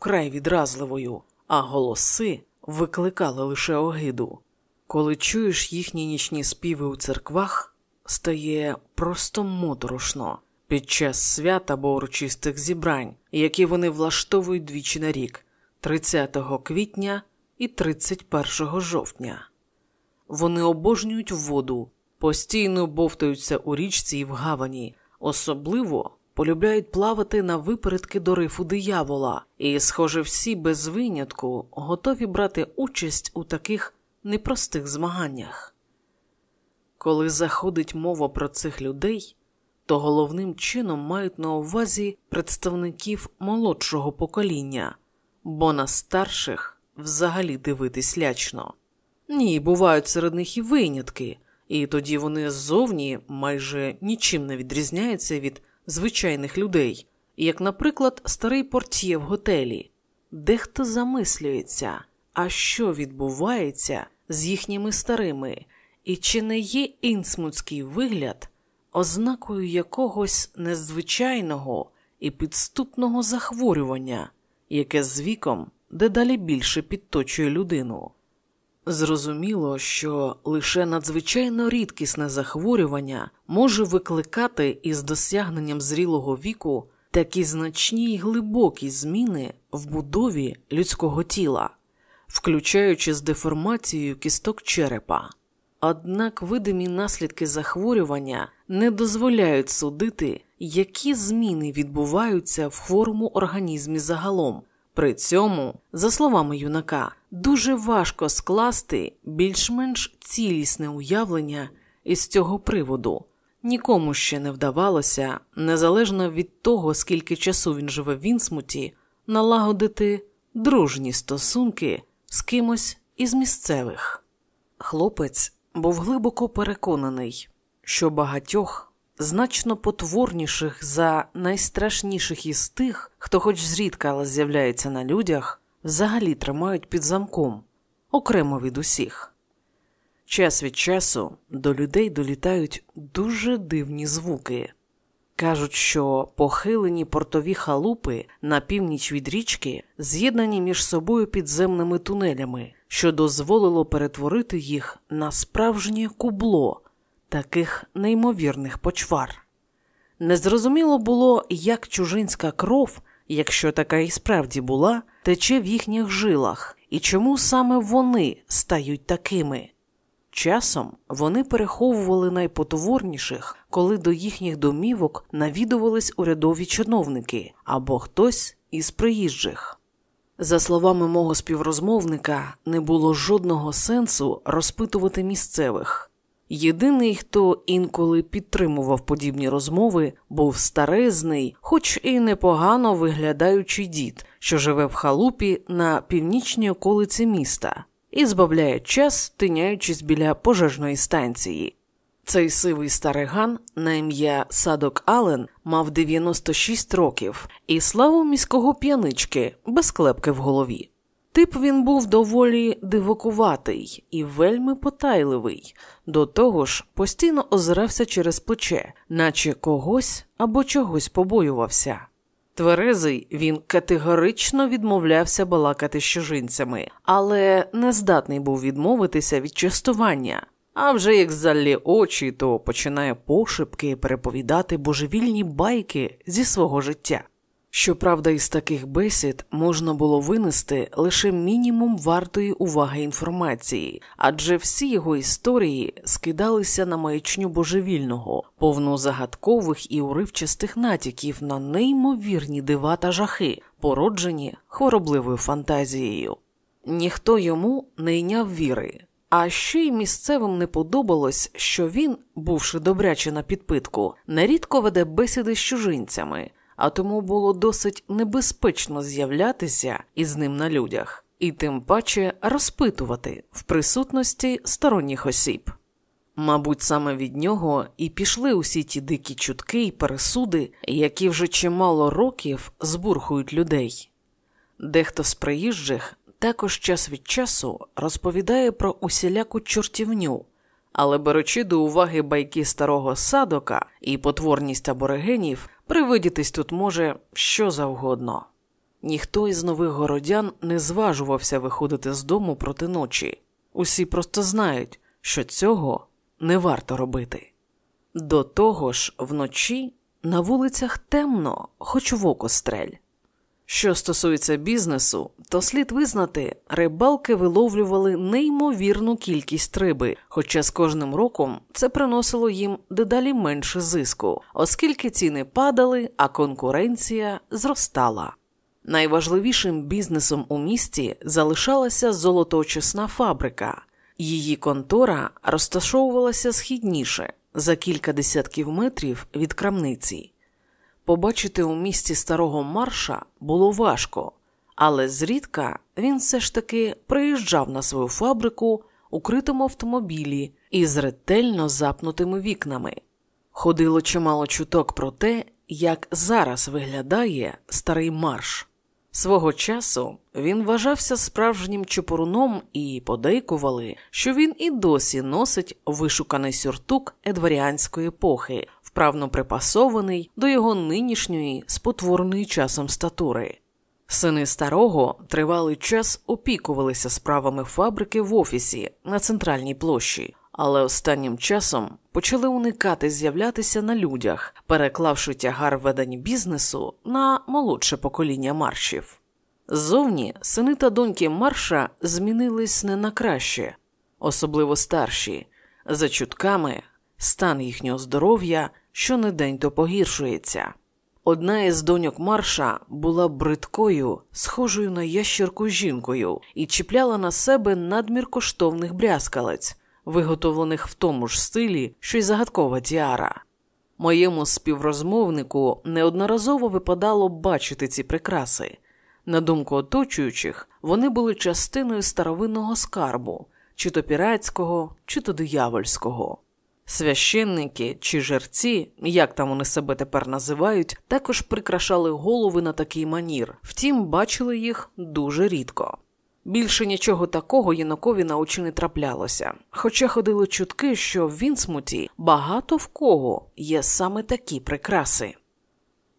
вкрай відразливою, а голоси викликали лише огиду. Коли чуєш їхні нічні співи у церквах, стає просто моторошно під час свят або урочистих зібрань, які вони влаштовують двічі на рік 30 квітня і 31 жовтня. Вони обожнюють воду, постійно бовтаються у річці і в гавані, особливо полюбляють плавати на випередки до рифу диявола, і, схоже, всі без винятку готові брати участь у таких непростих змаганнях. Коли заходить мова про цих людей, то головним чином мають на увазі представників молодшого покоління, бо на старших взагалі дивитись лячно. Ні, бувають серед них і винятки, і тоді вони ззовні майже нічим не відрізняються від звичайних людей, як, наприклад, старий портьє в готелі, дехто замислюється, а що відбувається з їхніми старими, і чи не є інсмутський вигляд ознакою якогось незвичайного і підступного захворювання, яке з віком дедалі більше підточує людину. Зрозуміло, що лише надзвичайно рідкісне захворювання може викликати із досягненням зрілого віку такі значні й глибокі зміни в будові людського тіла, включаючи з деформацією кісток черепа. Однак видимі наслідки захворювання не дозволяють судити, які зміни відбуваються в хворому організмі загалом. При цьому, за словами юнака, дуже важко скласти більш-менш цілісне уявлення із цього приводу. Нікому ще не вдавалося, незалежно від того, скільки часу він живе в Інсмуті, налагодити дружні стосунки з кимось із місцевих. Хлопець був глибоко переконаний, що багатьох значно потворніших за найстрашніших із тих, хто хоч зрідка але з'являється на людях, взагалі тримають під замком, окремо від усіх. Час від часу до людей долітають дуже дивні звуки. Кажуть, що похилені портові халупи на північ від річки з'єднані між собою підземними тунелями, що дозволило перетворити їх на справжнє кубло таких неймовірних почвар. Незрозуміло було, як чужинська кров, якщо така і справді була, тече в їхніх жилах, і чому саме вони стають такими. Часом вони переховували найпотворніших, коли до їхніх домівок навідувались урядові чиновники або хтось із приїжджих. За словами мого співрозмовника, не було жодного сенсу розпитувати місцевих. Єдиний, хто інколи підтримував подібні розмови, був старезний, хоч і непогано виглядаючий дід, що живе в халупі на північній околиці міста, і збавляє час, тиняючись біля пожежної станції. Цей сивий стариган на ім'я Садок Ален мав 96 років і славу міського п'янички без клепки в голові. Тип він був доволі дивакуватий і вельми потайливий, до того ж постійно озирався через плече, наче когось або чогось побоювався. Тверезий він категорично відмовлявся балакати з чужинцями, але не здатний був відмовитися від частування. А вже як заллє очі, то починає пошепки переповідати божевільні байки зі свого життя. Щоправда, із таких бесід можна було винести лише мінімум вартої уваги інформації, адже всі його історії скидалися на маячню божевільного, повну загадкових і уривчастих натяків на неймовірні дива та жахи, породжені хворобливою фантазією. Ніхто йому не йняв віри. А ще й місцевим не подобалось, що він, бувши добряче на підпитку, нерідко веде бесіди з чужинцями а тому було досить небезпечно з'являтися із ним на людях, і тим паче розпитувати в присутності сторонніх осіб. Мабуть, саме від нього і пішли усі ті дикі чутки й пересуди, які вже чимало років збурхують людей. Дехто з приїжджих також час від часу розповідає про усіляку чортівню, але беручи до уваги байки старого садока і потворність аборигенів, Привидітись тут може що завгодно. Ніхто із нових городян не зважувався виходити з дому проти ночі. Усі просто знають, що цього не варто робити. До того ж, вночі на вулицях темно, хоч в око стрель. Що стосується бізнесу, то слід визнати, рибалки виловлювали неймовірну кількість риби, хоча з кожним роком це приносило їм дедалі менше зиску, оскільки ціни падали, а конкуренція зростала. Найважливішим бізнесом у місті залишалася золотоочисна фабрика. Її контора розташовувалася східніше за кілька десятків метрів від крамниці. Побачити у місті старого марша було важко, але зрідка він все ж таки приїжджав на свою фабрику у критому автомобілі із ретельно запнутими вікнами. Ходило чимало чуток про те, як зараз виглядає старий марш. Свого часу він вважався справжнім чепуруном і подейкували, що він і досі носить вишуканий сюртук едваріанської епохи, вправно припасований до його нинішньої спотвореної часом статури. Сини старого тривалий час опікувалися справами фабрики в офісі на центральній площі, але останнім часом почали уникати з'являтися на людях, переклавши тягар ведення бізнесу на молодше покоління маршів. Зовні сини та доньки марша змінились не на краще, особливо старші, за чутками, стан їхнього здоров'я щонедень то погіршується. Одна із доньок марша була бридкою, схожою на ящерку жінкою, і чіпляла на себе надмір коштовних брязкалець, виготовлених в тому ж стилі, що й загадкова тіара. Моєму співрозмовнику неодноразово випадало бачити ці прикраси. На думку оточуючих, вони були частиною старовинного скарбу, чи то піратського, чи то диявольського. Священники чи жерці, як там вони себе тепер називають, також прикрашали голови на такий манір, втім, бачили їх дуже рідко. Більше нічого такого Янокові на очі не траплялося, хоча ходили чутки, що в Вінсмуті багато в кого є саме такі прикраси.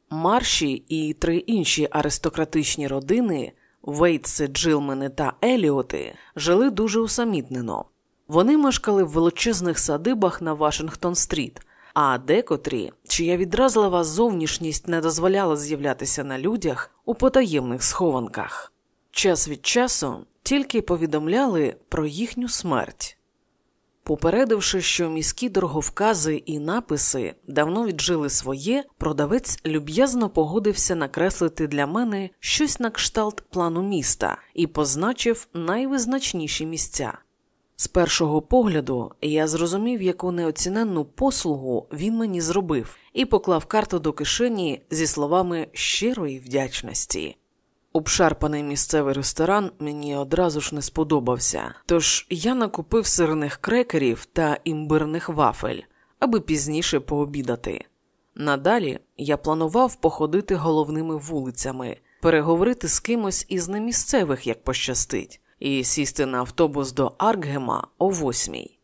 Марші і три інші аристократичні родини Вейтси, Джилмени та Еліоти жили дуже усамітнено. Вони мешкали в величезних садибах на Вашингтон-стріт, а декотрі, чия відразлива зовнішність не дозволяла з'являтися на людях у потаємних схованках. Час від часу тільки повідомляли про їхню смерть. Попередивши, що міські дороговкази і написи давно віджили своє, продавець люб'язно погодився накреслити для мене щось на кшталт плану міста і позначив найвизначніші місця. З першого погляду я зрозумів, яку неоціненну послугу він мені зробив, і поклав карту до кишені зі словами щирої вдячності. Обшарпаний місцевий ресторан мені одразу ж не сподобався, тож я накупив сирних крекерів та імбирних вафель, аби пізніше пообідати. Надалі я планував походити головними вулицями, переговорити з кимось із немісцевих, як пощастить, і сісти на автобус до Аркгема о восьмій.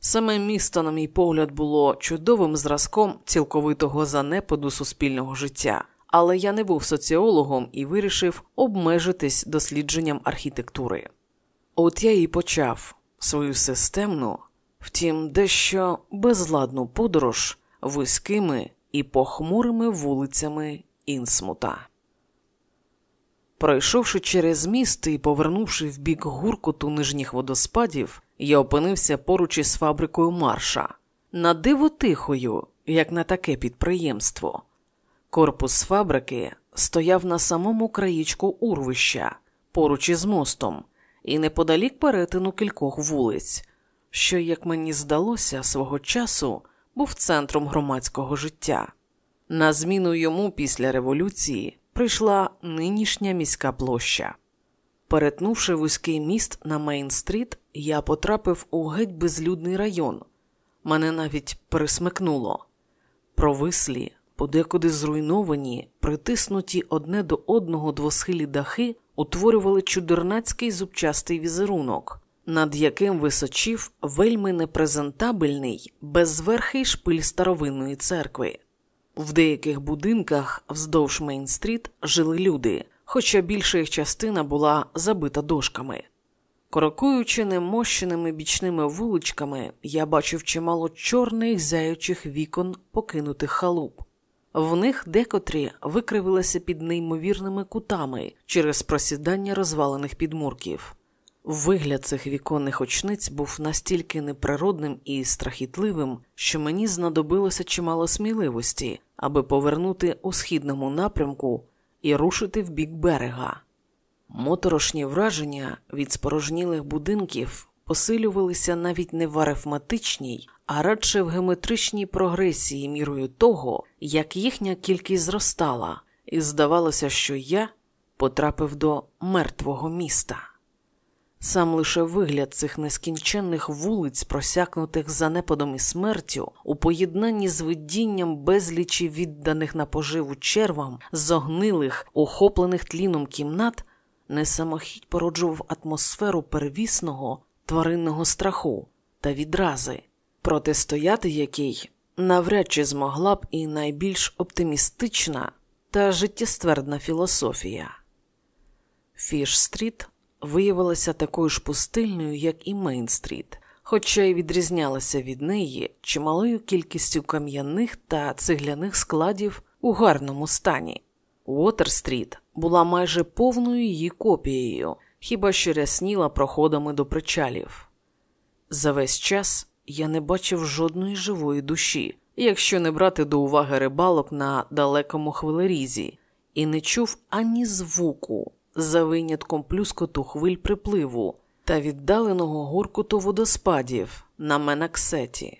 Саме місто, на мій погляд, було чудовим зразком цілковитого занепаду суспільного життя але я не був соціологом і вирішив обмежитись дослідженням архітектури. От я і почав свою системну, втім, дещо безладну подорож вузькими і похмурими вулицями Інсмута. Пройшовши через міст і повернувши в бік гуркоту нижніх водоспадів, я опинився поруч із фабрикою марша, на диво тихою, як на таке підприємство. Корпус фабрики стояв на самому країчку урвища, поруч із мостом, і неподалік перетину кількох вулиць, що, як мені здалося, свого часу був центром громадського життя. На зміну йому після революції прийшла нинішня міська площа. Перетнувши вузький міст на Мейн-стріт, я потрапив у геть безлюдний район. Мене навіть пересмикнуло. Провислі, подекуди зруйновані, притиснуті одне до одного двосхилі дахи, утворювали чудернацький зубчастий візерунок, над яким височів вельми непрезентабельний, безверхий шпиль старовинної церкви. В деяких будинках вздовж Мейн-стріт жили люди, хоча більша їх частина була забита дошками. Крокуючи немощеними бічними вуличками, я бачив чимало чорних зяючих вікон покинутих халуп. В них декотрі викривилися під неймовірними кутами через просідання розвалених підмурків. Вигляд цих віконних очниць був настільки неприродним і страхітливим, що мені знадобилося чимало сміливості, аби повернути у східному напрямку і рушити в бік берега. Моторошні враження від спорожнілих будинків посилювалися навіть не в арифматичній, а радше в геометричній прогресії мірою того, як їхня кількість зростала, і здавалося, що я потрапив до мертвого міста. Сам лише вигляд цих нескінченних вулиць, просякнутих занепадом і смертю, у поєднанні з видінням безлічі відданих на поживу червам, зогнилих, охоплених тліном кімнат, несамохіть породжував атмосферу первісного тваринного страху та відрази, протистояти якій навряд чи змогла б і найбільш оптимістична та життєствердна філософія. Фіш-стріт виявилася такою ж пустильною, як і Мейн-стріт, хоча й відрізнялася від неї чималою кількістю кам'яних та цегляних складів у гарному стані. Уотер-стріт була майже повною її копією, хіба що рясніла проходами до причалів. За весь час я не бачив жодної живої душі, якщо не брати до уваги рибалок на далекому хвилерізі, і не чув ані звуку за винятком плюскоту хвиль припливу та віддаленого гуркуту водоспадів на Менаксеті.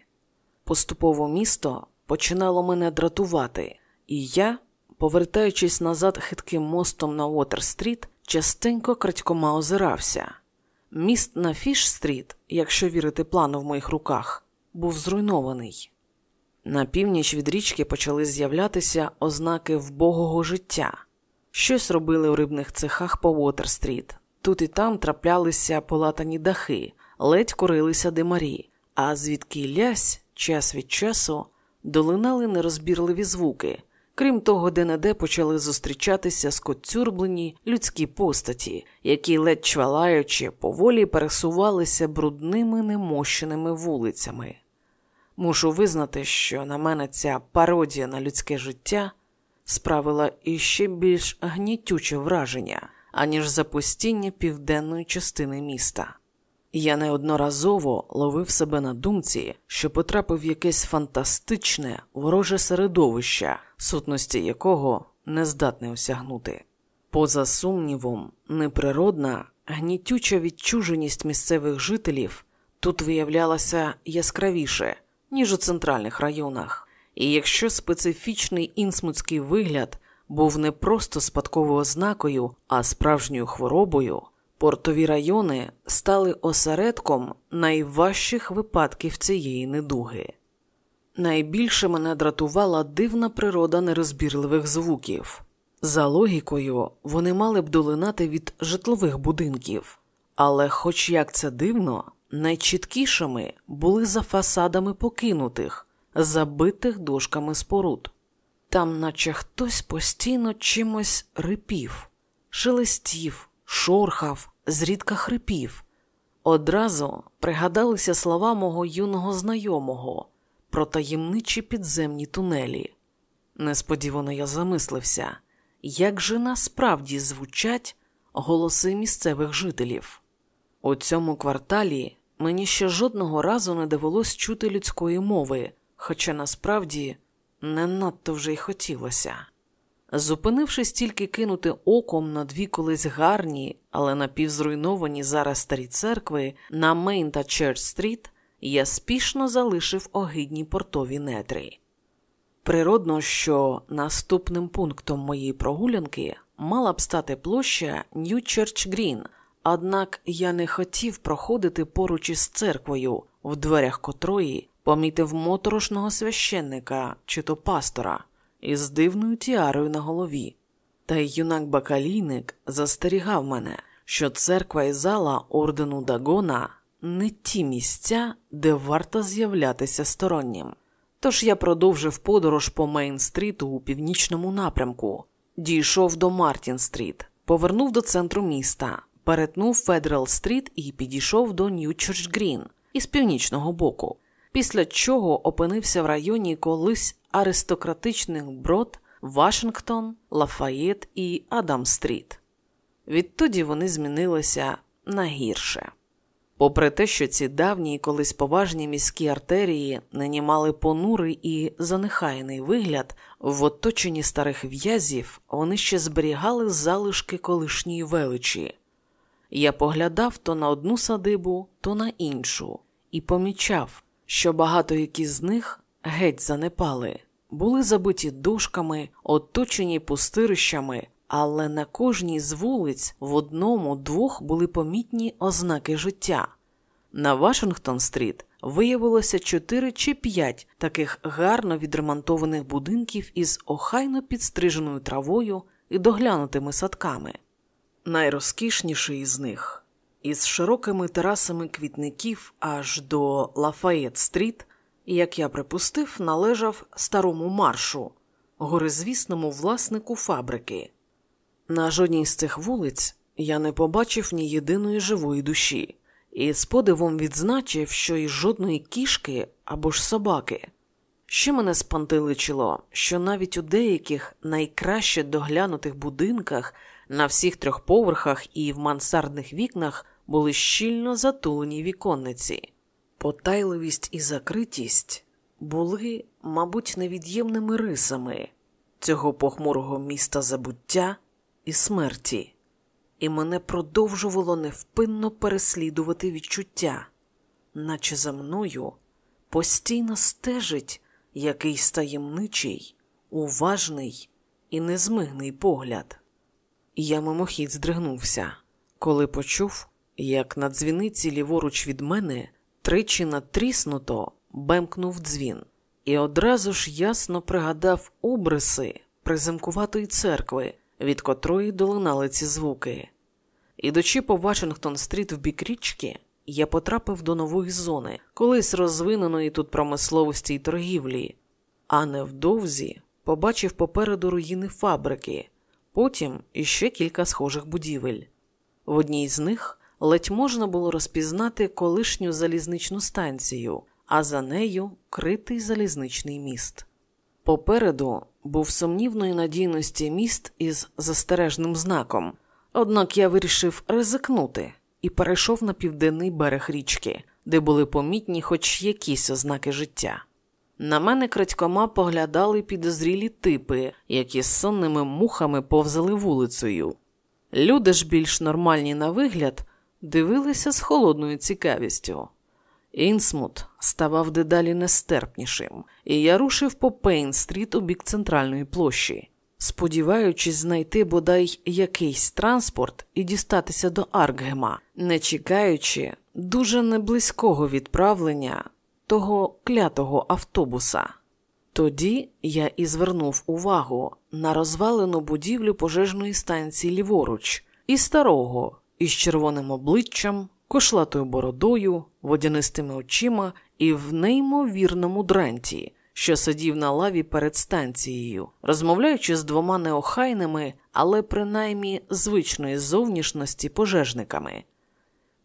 Поступово місто починало мене дратувати, і я, повертаючись назад хитким мостом на Уотер-стріт, частенько крадькома озирався. Міст на Фіш-стріт, якщо вірити плану в моїх руках, був зруйнований. На північ від річки почали з'являтися ознаки вбогого життя. Щось робили у рибних цехах по Уотер-стріт. Тут і там траплялися полатані дахи, ледь курилися димарі, а звідкілясь час від часу долинали нерозбірливі звуки. Крім того, де-не-де почали зустрічатися скоцюрблені людські постаті, які, ледь чвалаючи, поволі пересувалися брудними немощеними вулицями. Мушу визнати, що на мене ця пародія на людське життя справила іще більш гнітюче враження, аніж запустіння південної частини міста. Я неодноразово ловив себе на думці, що потрапив в якесь фантастичне, вороже середовище, сутності якого не здатне осягнути. Поза сумнівом, неприродна, гнітюча відчуженість місцевих жителів тут виявлялася яскравіше, ніж у центральних районах, і якщо специфічний інсмутський вигляд був не просто спадковою ознакою, а справжньою хворобою. Портові райони стали осередком найважчих випадків цієї недуги. Найбільше мене дратувала дивна природа нерозбірливих звуків. За логікою, вони мали б долинати від житлових будинків, але, хоч як це дивно, найчіткішими були за фасадами покинутих, забитих дошками споруд. Там, наче хтось постійно чимось рипів, шелестів шорхав, зрідка хрипів. Одразу пригадалися слова мого юного знайомого про таємничі підземні тунелі. Несподівано я замислився, як же насправді звучать голоси місцевих жителів. У цьому кварталі мені ще жодного разу не довелось чути людської мови, хоча насправді не надто вже й хотілося. Зупинившись тільки кинути оком на дві колись гарні, але напівзруйновані зараз старі церкви на Мейн та Черч Стріт, я спішно залишив огидні портові нетрі. Природно, що наступним пунктом моєї прогулянки мала б стати площа Нью Черч Грін, однак я не хотів проходити поруч із церквою, в дверях котрої помітив моторошного священника чи то пастора із дивною тіарою на голові. Та й юнак бакалійник застерігав мене, що церква і зала ордену Дагона не ті місця, де варто з'являтися стороннім. Тож я продовжив подорож по Мейн-стріту у північному напрямку, дійшов до Мартін-стріт, повернув до центру міста, перетнув Федерал Стріт і підійшов до Нью-Чорч Грін із північного боку, після чого опинився в районі колись аристократичних Брод, Вашингтон, Лафаєт і Адам Стріт. Відтоді вони змінилися на гірше. Попри те, що ці давні і колись поважні міські артерії нині мали понурий і занехайний вигляд, в оточенні старих в'язів вони ще зберігали залишки колишньої величі. Я поглядав то на одну садибу, то на іншу, і помічав, що багато які з них геть занепали, були забиті дошками, оточені пустирищами, але на кожній з вулиць в одному-двох були помітні ознаки життя. На Вашингтон-стріт виявилося чотири чи п'ять таких гарно відремонтованих будинків із охайно підстриженою травою і доглянутими садками. Найрозкішніший із них із широкими терасами квітників аж до Лафаєт-стріт, як я припустив, належав старому маршу, горизвісному власнику фабрики. На жодній з цих вулиць я не побачив ні єдиної живої душі, і з подивом відзначив, що й жодної кішки або ж собаки. Ще мене спантеличило, що навіть у деяких найкраще доглянутих будинках на всіх трьох поверхах і в мансардних вікнах були щільно затулені віконниці. Потайливість і закритість були, мабуть, невід'ємними рисами цього похмурого міста забуття і смерті, і мене продовжувало невпинно переслідувати відчуття, наче за мною постійно стежить якийсь таємничий, уважний і незмигний погляд. Я мимохідь здригнувся, коли почув, як на дзвіниці ліворуч від мене тричі натріснуто бемкнув дзвін, і одразу ж ясно пригадав обриси приземкуватої церкви, від котрої долинали ці звуки. Ідучи по Вашингтон-стріт в бік річки, я потрапив до нової зони, колись розвиненої тут промисловості й торгівлі, а невдовзі побачив попереду руїни фабрики, потім іще кілька схожих будівель. В одній з них ледь можна було розпізнати колишню залізничну станцію, а за нею критий залізничний міст. Попереду був сумнівної надійності міст із застережним знаком, однак я вирішив ризикнути і перейшов на південний берег річки, де були помітні хоч якісь ознаки життя. На мене крадькома поглядали підозрілі типи, які з сонними мухами повзали вулицею. Люди ж більш нормальні на вигляд дивилися з холодною цікавістю. Інсмут ставав дедалі нестерпнішим, і я рушив по Пейн-стріт у бік центральної площі, сподіваючись знайти бодай якийсь транспорт і дістатися до Аркгема, не чекаючи дуже неблизького відправлення того клятого автобуса. Тоді я і звернув увагу на розвалену будівлю пожежної станції ліворуч і старого із червоним обличчям, кошлатою бородою, водянистими очима і в неймовірному дранті, що сидів на лаві перед станцією, розмовляючи з двома неохайними, але принаймні звичної зовнішності пожежниками.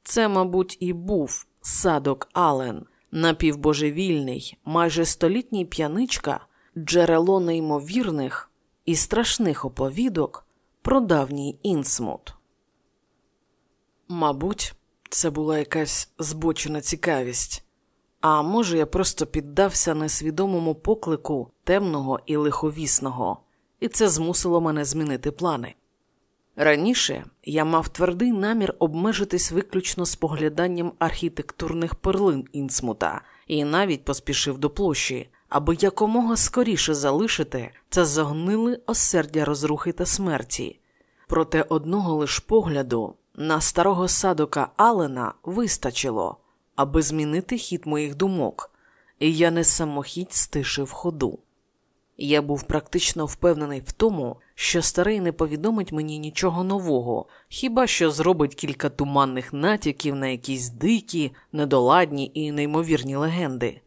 Це, мабуть, і був садок Ален, напівбожевільний, майже столітній п'яничка, джерело неймовірних і страшних оповідок про давній інсмут. Мабуть, це була якась збочена цікавість, а може, я просто піддався несвідомому поклику темного і лиховісного, і це змусило мене змінити плани. Раніше я мав твердий намір обмежитись виключно спогляданням архітектурних перлин інсмута і навіть поспішив до площі, аби якомога скоріше залишити це загниле осердя розрухи та смерті. Проте одного лиш погляду на старого садока Алена вистачило, аби змінити хід моїх думок, і я не самохідь стишив ходу. Я був практично впевнений в тому, що старий не повідомить мені нічого нового, хіба що зробить кілька туманних натяків на якісь дикі, недоладні і неймовірні легенди.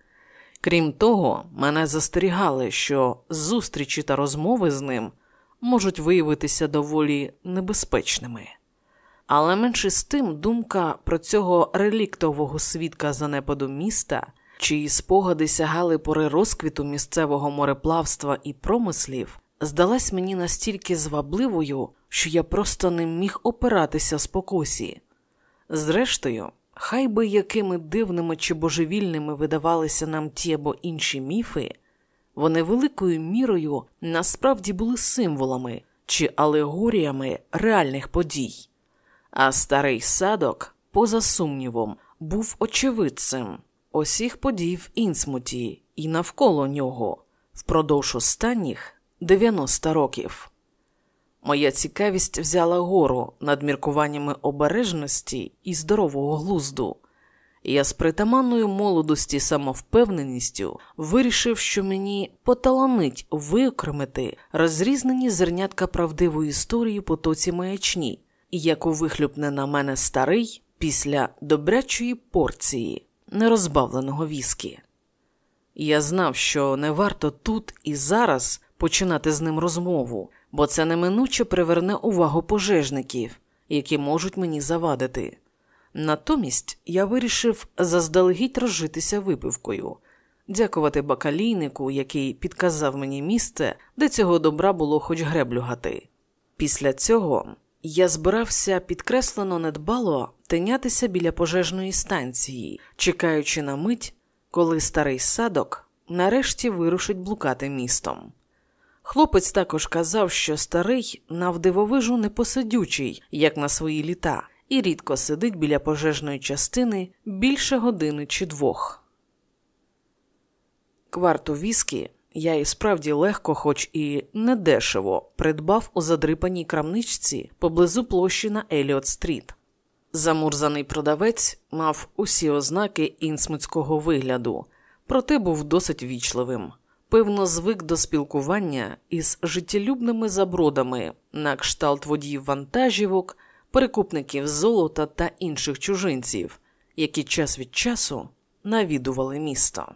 Крім того, мене застерігали, що зустрічі та розмови з ним можуть виявитися доволі небезпечними. Але менше з тим думка про цього реліктового свідка занепаду міста, чиї спогади сягали пори розквіту місцевого мореплавства і промислів, здалась мені настільки звабливою, що я просто не міг опиратися спокусі. Зрештою, хай би якими дивними чи божевільними видавалися нам ті або інші міфи, вони великою мірою насправді були символами чи алегоріями реальних подій, а старий садок, поза сумнівом, був очевидцем усіх подій в Інсмуті і навколо нього впродовж останніх 90 років. Моя цікавість взяла гору над міркуваннями обережності і здорового глузду. Я з притаманною молодості самовпевненістю вирішив, що мені поталанить виокремити розрізнені зернятка правдивої історії потоці маячні, яку вихлюпне на мене старий після добрячої порції нерозбавленого віскі. Я знав, що не варто тут і зараз починати з ним розмову, бо це неминуче приверне увагу пожежників, які можуть мені завадити. Натомість я вирішив заздалегідь розжитися випивкою, дякувати бакалійнику, який підказав мені місце, де цього добра було хоч греблю гати. Після цього я збирався підкреслено недбало тинятися біля пожежної станції, чекаючи на мить, коли старий садок нарешті вирушить блукати містом. Хлопець також казав, що старий навдивовижу непосидючий, як на свої літа, і рідко сидить біля пожежної частини більше години чи двох. Кварту віскі я і справді легко, хоч і недешево, придбав у задрипаній крамничці поблизу площі на Еліот Стріт. Замурзаний продавець мав усі ознаки інсмутського вигляду, проте був досить ввічливим певно, звик до спілкування із життєлюбними забродами на кшталт водіїв вантажівок, перекупників золота та інших чужинців, які час від часу навідували місто.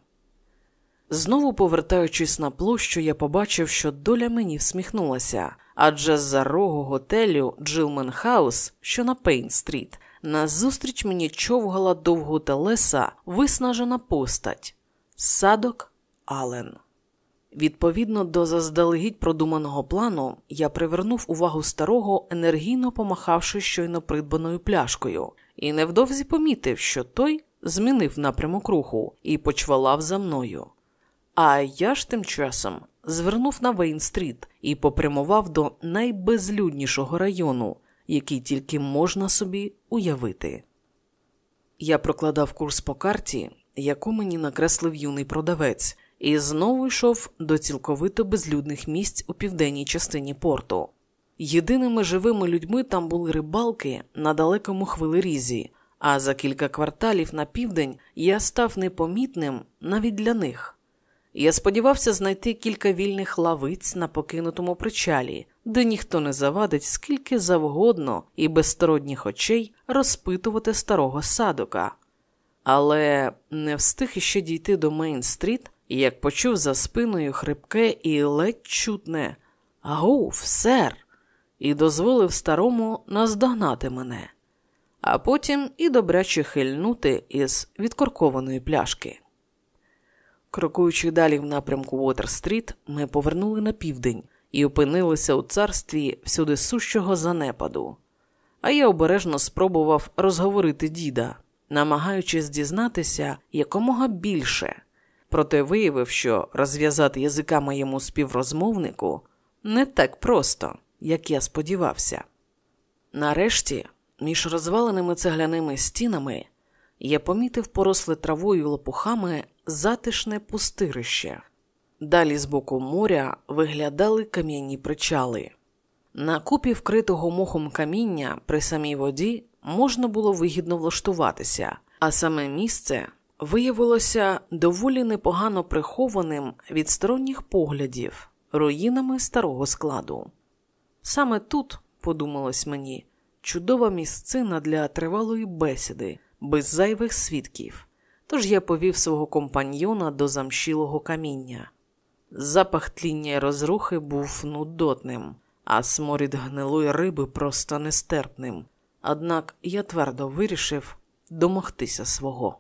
Знову повертаючись на площу, я побачив, що доля мені всміхнулася, адже з-за рогу готелю Джилмен Хаус, що на Пейн-стріт, назустріч мені човгала довготелеса виснажена постать садок Ален. Відповідно до заздалегідь продуманого плану, я привернув увагу старого, енергійно помахавши щойно придбаною пляшкою, і невдовзі помітив, що той змінив напрямок руху і почвалав за мною. А я ж тим часом звернув на Вейн-стріт і попрямував до найбезлюднішого району, який тільки можна собі уявити. Я прокладав курс по карті, яку мені накреслив юний продавець і знову йшов до цілковито безлюдних місць у південній частині порту. Єдиними живими людьми там були рибалки на далекому хвилерізі, а за кілька кварталів на південь я став непомітним навіть для них. Я сподівався знайти кілька вільних лавиць на покинутому причалі, де ніхто не завадить скільки завгодно і без сторонніх очей розпитувати старого садока. Але не встиг іще дійти до Мейн-стріт, як почув за спиною хрипке і ледь чутне Агуф, сер, і дозволив старому наздогнати мене, а потім і добряче хильнути із відкоркованої пляшки. Крокуючи далі в напрямку Уотер-стріт, ми повернули на південь і опинилися у царстві всюдисущого занепаду. А я обережно спробував розговорити діда, намагаючись дізнатися якомога більше проте виявив, що розв'язати язика моєму співрозмовнику не так просто, як я сподівався. Нарешті, між розваленими цегляними стінами, я помітив поросле травою лопухами затишне пустирище. Далі з боку моря виглядали кам'яні причали. На купі вкритого мохом каміння при самій воді можна було вигідно влаштуватися, а саме місце виявилося доволі непогано прихованим від сторонніх поглядів, руїнами старого складу. Саме тут, подумалось мені, чудова місцина для тривалої бесіди, без зайвих свідків, тож я повів свого компаньйона до замшілого каміння. Запах тління й розрухи був нудотним, а сморід гнилої риби просто нестерпним. Однак я твердо вирішив домогтися свого.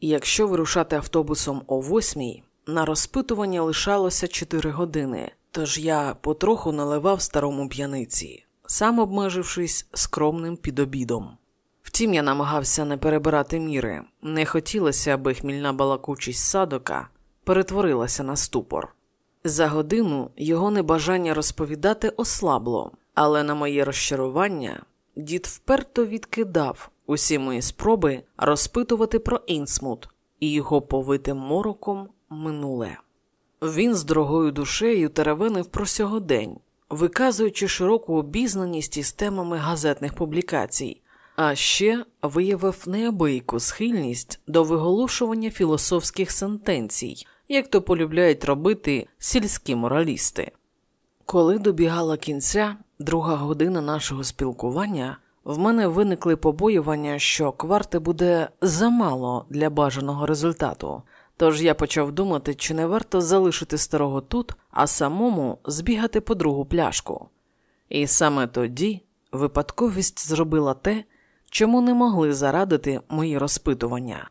Якщо вирушати автобусом о восьмій, на розпитування лишалося чотири години, тож я потроху наливав старому п'яниці, сам обмежившись скромним підобідом. Втім, я намагався не перебирати міри, не хотілося, аби хмільна балакучість садока перетворилася на ступор. За годину його небажання розповідати ослабло, але на моє розчарування дід вперто відкидав усі мої спроби розпитувати про Інсмут і його повитим мороком минуле. Він з дорогою душею теревенив про сьогодень, виказуючи широку обізнаність із темами газетних публікацій, а ще виявив неабияку схильність до виголошування філософських сентенцій, як то полюбляють робити сільські моралісти. Коли добігала кінця, друга година нашого спілкування, в мене виникли побоювання, що кварти буде замало для бажаного результату. Тож я почав думати, чи не варто залишити старого тут, а самому збігати по другу пляшку. І саме тоді випадковість зробила те, чому не могли зарадити мої розпитування.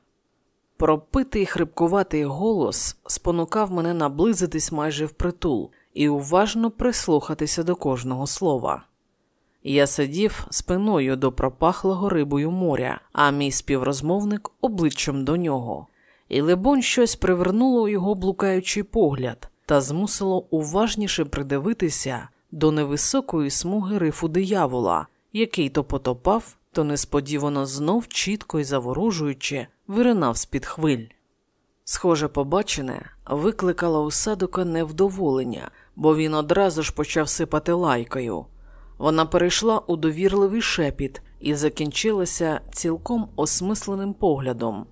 Пропитий хрипкуватий голос спонукав мене наблизитись майже впритул і уважно прислухатися до кожного слова. Я сидів спиною до пропахлого рибою моря, а мій співрозмовник обличчям до нього, і, либонь, щось привернуло його блукаючий погляд та змусило уважніше придивитися до невисокої смуги рифу диявола, який то потопав, то несподівано знов чітко і заворожуючи виринав з-під хвиль. Схоже, побачене викликало у садока невдоволення, бо він одразу ж почав сипати лайкою. Вона перейшла у довірливий шепіт і закінчилася цілком осмисленим поглядом.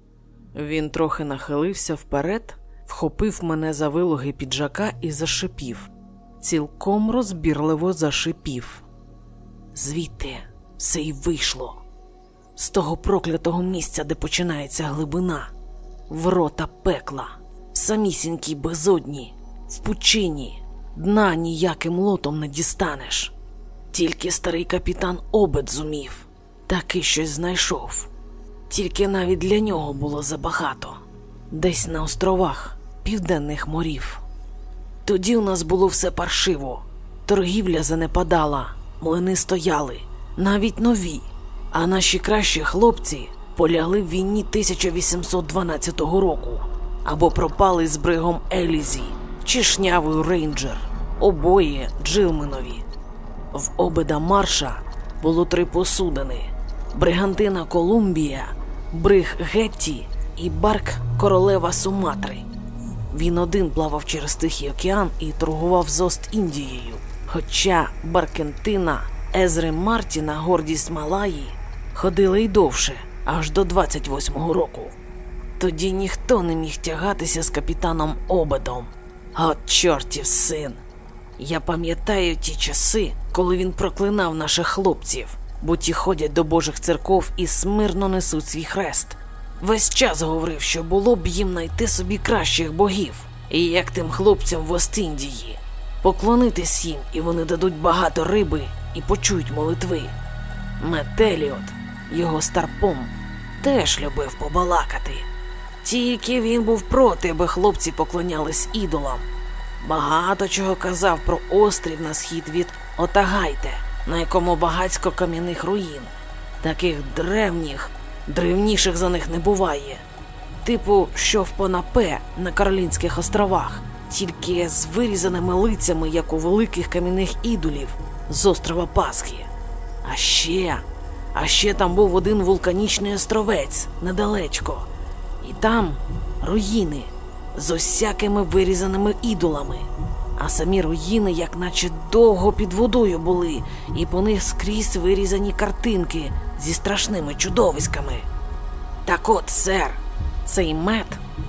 Він трохи нахилився вперед, вхопив мене за вилоги піджака і зашипів, цілком розбірливо зашипів. Звідти все й вийшло, з того проклятого місця, де починається глибина, в рота пекла, в самісінькій безодні, в пучині, дна ніяким лотом не дістанеш. Тільки старий капітан обед зумів, таки щось знайшов. Тільки навіть для нього було забагато, десь на островах південних морів. Тоді у нас було все паршиво, торгівля занепадала, млини стояли, навіть нові, а наші кращі хлопці полягли в війні 1812 року або пропали з бригом Елізі чи шнявою рейнджер, обоє Джилменові. В обида марша було три посудини: Бригантина Колумбія, Бриг Гетті і Барк Королева Суматри. Він один плавав через Тихий океан і торгував з Ост-Індією. Хоча Баркентина, Езри Мартіна, гордість Малаї ходили й довше, аж до 28-го року. Тоді ніхто не міг тягатися з капітаном Обедом. От чортів син! Я пам'ятаю ті часи, коли він проклинав наших хлопців, бо ті ходять до Божих церков і смирно несуть свій хрест. Весь час говорив, що було б їм знайти собі кращих богів, і як тим хлопцям в Ост-Індії. Поклонитись їм, і вони дадуть багато риби і почують молитви. Метеліот, його старпом, теж любив побалакати. Тільки він був проти, аби хлопці поклонялись ідолам. Багато чого казав про острів на схід від Отагайте, на якому багацько кам'яних руїн. Таких древніх, древніших за них не буває. Типу, що в Понапе на Каролінських островах, тільки з вирізаними лицями, як у великих кам'яних ідолів з острова Пасхи. А ще, а ще там був один вулканічний островець недалечко, і там руїни з усякими вирізаними ідолами, а самі руїни, як наче довго під водою були, і по них скрізь вирізані картинки зі страшними чудовиськами. Так от, сер, цей мед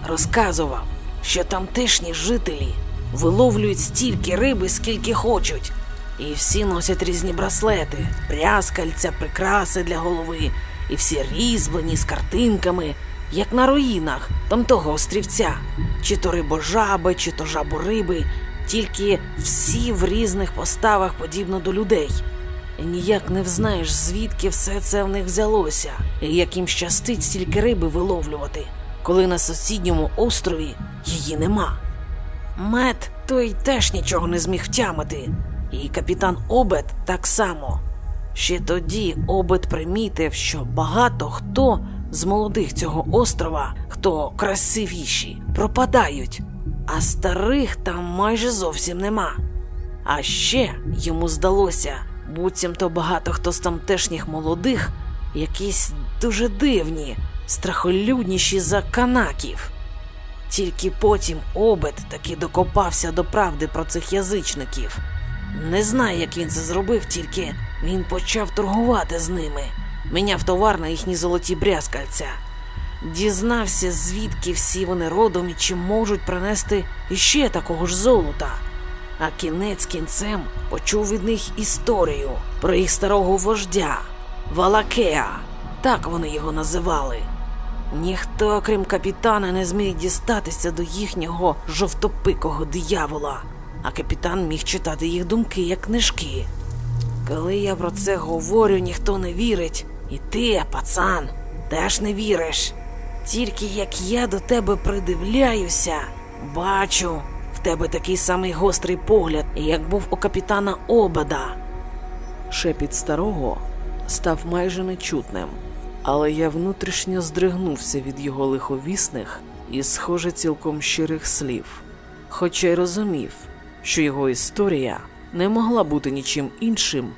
розказував, що тамтешні жителі виловлюють стільки риби, скільки хочуть, і всі носять різні браслети, пряскальця, прикраси для голови, і всі різьблені з картинками як на руїнах там того острівця, чи то рибожаби, чи то жабориби, тільки всі в різних поставах подібно до людей. І ніяк не взнаєш, звідки все це в них взялося, і як їм щастить стільки риби виловлювати, коли на сусідньому острові її нема. Мед той теж нічого не зміг втямити, і капітан Обет так само. Ще тоді Обет примітив, що багато хто з молодих цього острова, хто красивіші, пропадають, а старих там майже зовсім нема. А ще йому здалося, буцімто багато хто з тамтешніх молодих, якісь дуже дивні, страхолюдніші за канаків. Тільки потім обет таки докопався до правди про цих язичників. Не знаю, як він це зробив, тільки він почав торгувати з ними, міняв товар на їхні золоті брязкальця. Дізнався, звідки всі вони родом і чи можуть принести іще такого ж золота. А кінець кінцем почув від них історію про їх старого вождя Валакеа, так вони його називали. Ніхто, крім капітана, не зміг дістатися до їхнього жовтопикого диявола, а капітан міг читати їх думки як книжки. Коли я про це говорю, ніхто не вірить, і ти, пацан, теж не віриш. Тільки як я до тебе придивляюся, бачу, в тебе такий самий гострий погляд, як був у капітана Обада. Шепіт старого став майже нечутним, але я внутрішньо здригнувся від його лиховісних і, схоже, цілком щирих слів, хоча й розумів, що його історія не могла бути нічим іншим,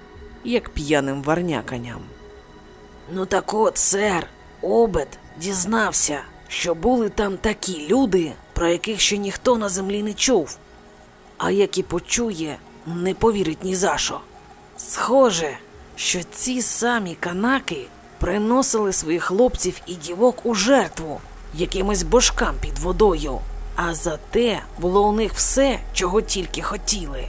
як п'яним варняканням. Ну так от, сер, обед дізнався, що були там такі люди, про яких ще ніхто на землі не чув, а як і почує, не повірить ні за що. Схоже, що ці самі канаки приносили своїх хлопців і дівок у жертву якимось божкам під водою, а зате було у них все, чого тільки хотіли.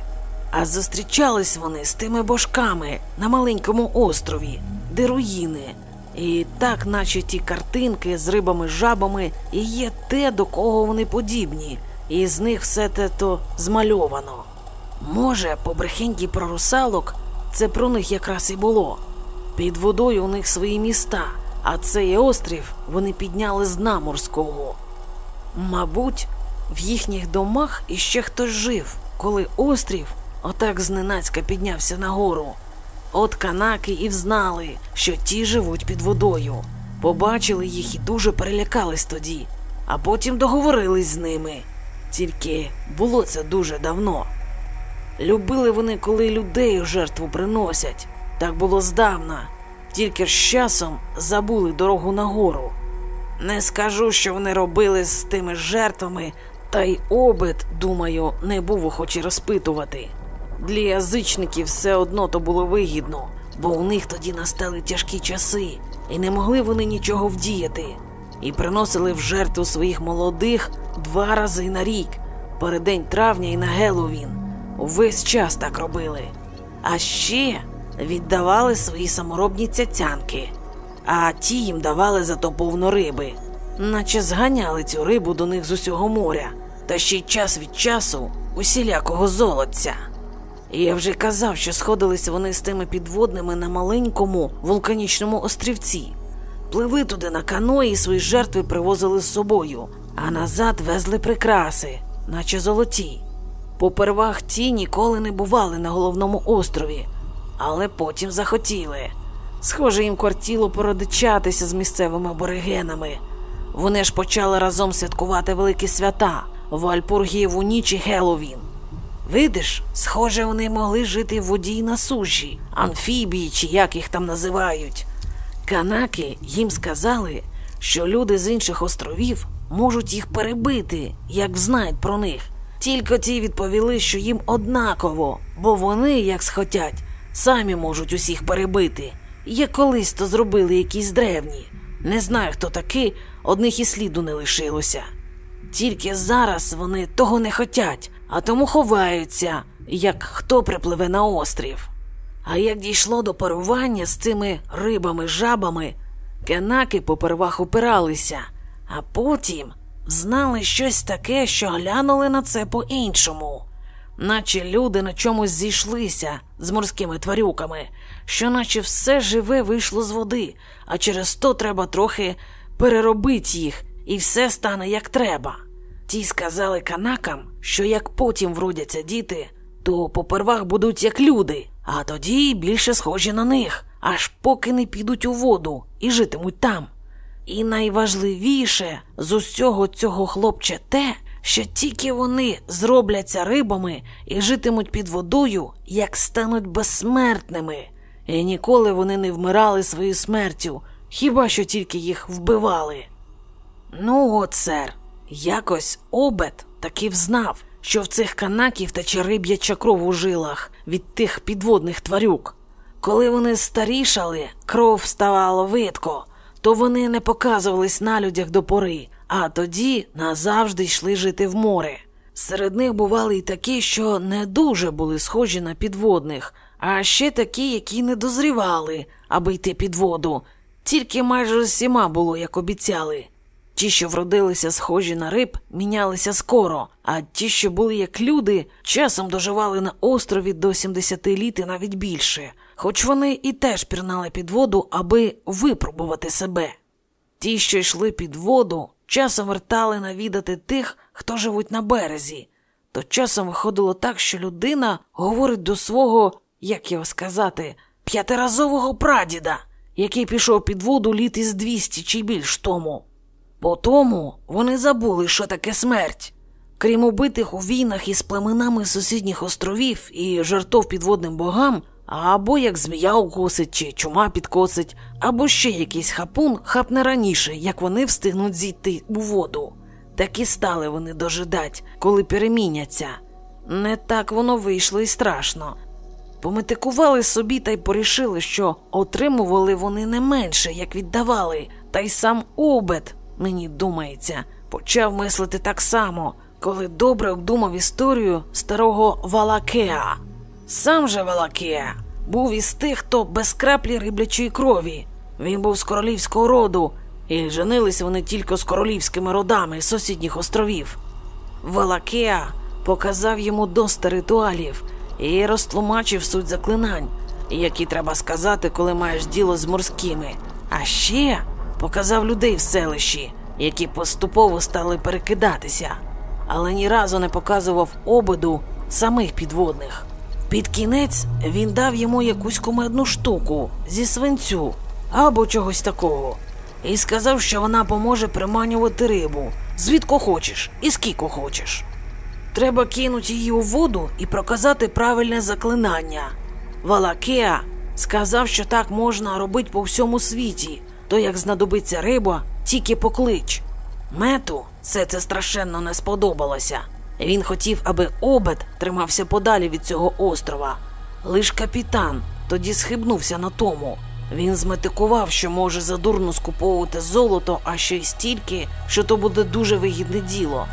А зустрічались вони з тими божками на маленькому острові, де руїни. І так, наче ті картинки з рибами-жабами, і є те, до кого вони подібні, і з них все те то змальовано. Може, по брехеньки про русалок це про них якраз і було. Під водою у них свої міста, а цей острів вони підняли з дна морського. Мабуть, в їхніх домах іще хтось жив, коли острів отак зненацька піднявся нагору. От канаки і взнали, що ті живуть під водою. Побачили їх і дуже перелякались тоді, а потім договорились з ними. Тільки було це дуже давно. Любили вони, коли людей у жертву приносять. Так було здавна, тільки з часом забули дорогу нагору. Не скажу, що вони робили з тими жертвами, та й обид, думаю, не був охоче розпитувати. Для язичників все одно то було вигідно, бо у них тоді настали тяжкі часи, і не могли вони нічого вдіяти, і приносили в жертву своїх молодих два рази на рік, перед день травня і на Геловін. Увесь час так робили. А ще віддавали свої саморобні цяцянки, а ті їм давали зато повно риби, наче зганяли цю рибу до них з усього моря, та ще й час від часу усілякого золотця. Я вже казав, що сходилися вони з тими підводними на маленькому вулканічному острівці. Пливли туди на каної і свої жертви привозили з собою, а назад везли прикраси, наче золоті. Попервах ті ніколи не бували на головному острові, але потім захотіли. Схоже, їм кортіло породичатися з місцевими аборигенами. Вони ж почали разом святкувати великі свята Вальпургієву ніч і Геловін. Видиш, схоже, вони могли жити в воді на суші, амфібії чи як їх там називають. Канаки їм сказали, що люди з інших островів можуть їх перебити, як знають про них. Тільки ті відповіли, що їм однаково, бо вони, як схотять, самі можуть усіх перебити. Як колись то зробили якісь древні. Не знаю, хто таки, одних і сліду не лишилося. Тільки зараз вони того не хотять, а тому ховаються, як хто припливе на острів. А як дійшло до парування з цими рибами-жабами, кенаки попервах упиралися, а потім знали щось таке, що глянули на це по-іншому. наче люди на чомусь зійшлися з морськими тварюками, що наче все живе вийшло з води, а через то треба трохи переробити їх, і все стане як треба. Ті сказали канакам, що як потім вродяться діти, то попервах будуть як люди, а тоді більше схожі на них, аж поки не підуть у воду і житимуть там. І найважливіше з усього цього хлопче те, що тільки вони зробляться рибами і житимуть під водою, як стануть безсмертними, і ніколи вони не вмирали своєю смертю, хіба що тільки їх вбивали. Ну, от, сер, якось обет таки взнав, що в цих канаків тече риб'яча кров у жилах від тих підводних тварюк. Коли вони старішали, кров ставала видко, то вони не показувались на людях до пори, а тоді назавжди йшли жити в море. Серед них бували й такі, що не дуже були схожі на підводних, а ще такі, які не дозрівали, аби йти під воду. Тільки майже усіма було, як обіцяли. Ті, що вродилися схожі на риб, мінялися скоро, а ті, що були як люди, часом доживали на острові до 70 літ і навіть більше, хоч вони і теж пірнали під воду, аби випробувати себе. Ті, що йшли під воду, часом вертали навідати тих, хто живуть на березі, то часом виходило так, що людина говорить до свого, як його сказати, п'ятиразового прадіда, який пішов під воду літ із 200 чи більш тому. По тому вони забули, що таке смерть. Крім убитих у війнах із племенами сусідніх островів і жертов підводним богам, або як змія укосить чи чума підкосить, або ще якийсь хапун хапне раніше, як вони встигнуть зійти у воду. Так і стали вони дожидать, коли переміняться. Не так воно вийшло і страшно. Пометикували собі та й порішили, що отримували вони не менше, як віддавали, та й сам обед, мені думається, почав мислити так само, коли добре обдумав історію старого Валакеа. Сам же Валакеа був із тих, хто без краплі риблячої крові. Він був з королівського роду, і женилися вони тільки з королівськими родами сусідніх островів. Валакеа показав йому доста ритуалів і розтлумачив суть заклинань, які треба сказати, коли маєш діло з морськими. А ще показав людей в селищі, які поступово стали перекидатися, але ні разу не показував обиду самих підводних. Під кінець він дав йому якусь кумедну штуку зі свинцю або чогось такого, і сказав, що вона поможе приманювати рибу звідко хочеш і скільки хочеш. Треба кинути її у воду і проказати правильне заклинання. Валакеа сказав, що так можна робити по всьому світі, то як знадобиться риба, тільки поклич. Мету все це страшенно не сподобалося. Він хотів, аби обед тримався подалі від цього острова. Лиш капітан тоді схибнувся на тому. Він зметикував, що може задурно скуповувати золото, а ще й стільки, що то буде дуже вигідне діло.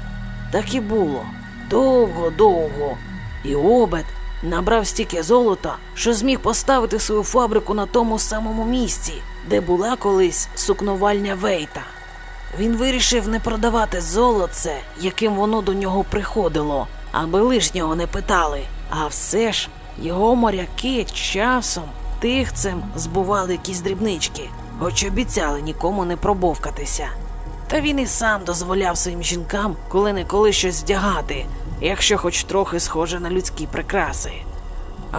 Так і було довго-довго. І обед набрав стільки золота, що зміг поставити свою фабрику на тому самому місці, де була колись сукновальня Вейта. Він вирішив не продавати золоце, яким воно до нього приходило, аби лишнього не питали. А все ж його моряки часом тихцем збували якісь дрібнички, хоч обіцяли нікому не пробовкатися. Та він і сам дозволяв своїм жінкам коли-неколи щось вдягати, якщо хоч трохи схоже на людські прикраси.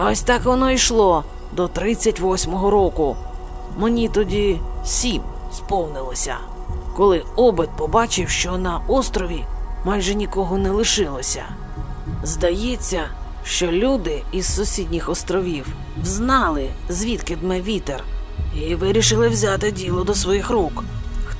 Ось так воно йшло до 38-го року. Мені тоді сім сповнилося, коли обид побачив, що на острові майже нікого не лишилося. Здається, що люди із сусідніх островів взнали, звідки дме вітер, і вирішили взяти діло до своїх рук.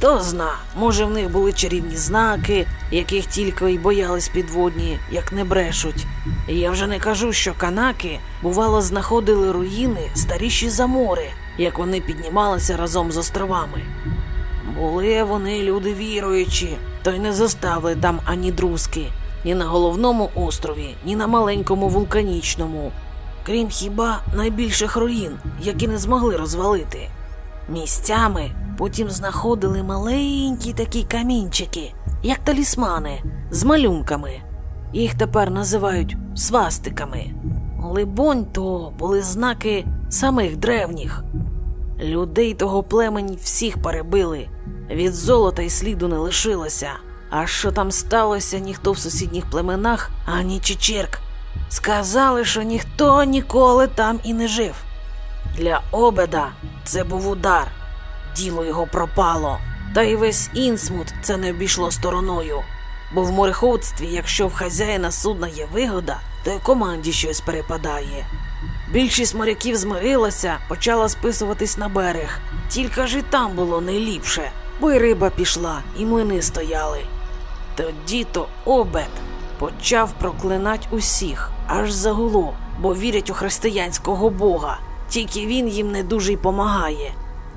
Хто зна, може в них були чарівні знаки, яких тільки й боялись підводні, як не брешуть. Я вже не кажу, що канаки, бувало, знаходили руїни старіші за море, як вони піднімалися разом з островами. Були вони люди віруючі, то й не заставили там ані друзки, ні на головному острові, ні на маленькому вулканічному, крім хіба найбільших руїн, які не змогли розвалити. Місцями потім знаходили маленькі такі камінчики, як талісмани, з малюнками. Їх тепер називають свастиками. Либонь, то були знаки самих древніх. Людей того племені всіх перебили, від золота й сліду не лишилося. А що там сталося, ніхто в сусідніх племенах, ані Чечірк. Сказали, що ніхто ніколи там і не жив. Для обеда це був удар, діло його пропало, та й весь інсмут це не обійшло стороною. Бо в мореходстві, якщо в хазяїна судна є вигода, то й команді щось перепадає. Більшість моряків змирилася, почала списуватись на берег, тільки ж і там було найліпше, бо й риба пішла, і млини стояли. Тоді то обед почав проклинать усіх, аж загуло, бо вірять у християнського Бога, тільки він їм не дуже й помагає.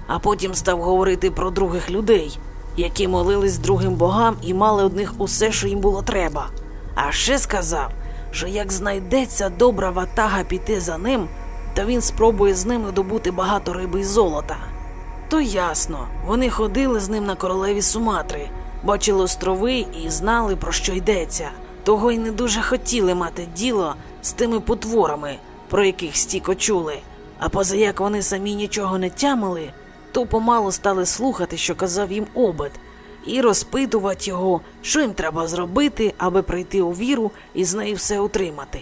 А потім став говорити про других людей, які молились другим богам і мали одних усе, що їм було треба. А ще сказав, що як знайдеться добра ватага піти за ним, то він спробує з ними добути багато риби й золота. То ясно, вони ходили з ним на королеві Суматри, бачили острови і знали, про що йдеться. Того й не дуже хотіли мати діло з тими потворами, про яких стіко чули. А поза як вони самі нічого не тямили, то помалу стали слухати, що казав їм обид, і розпитувати його, що їм треба зробити, аби прийти у віру і з нею все утримати.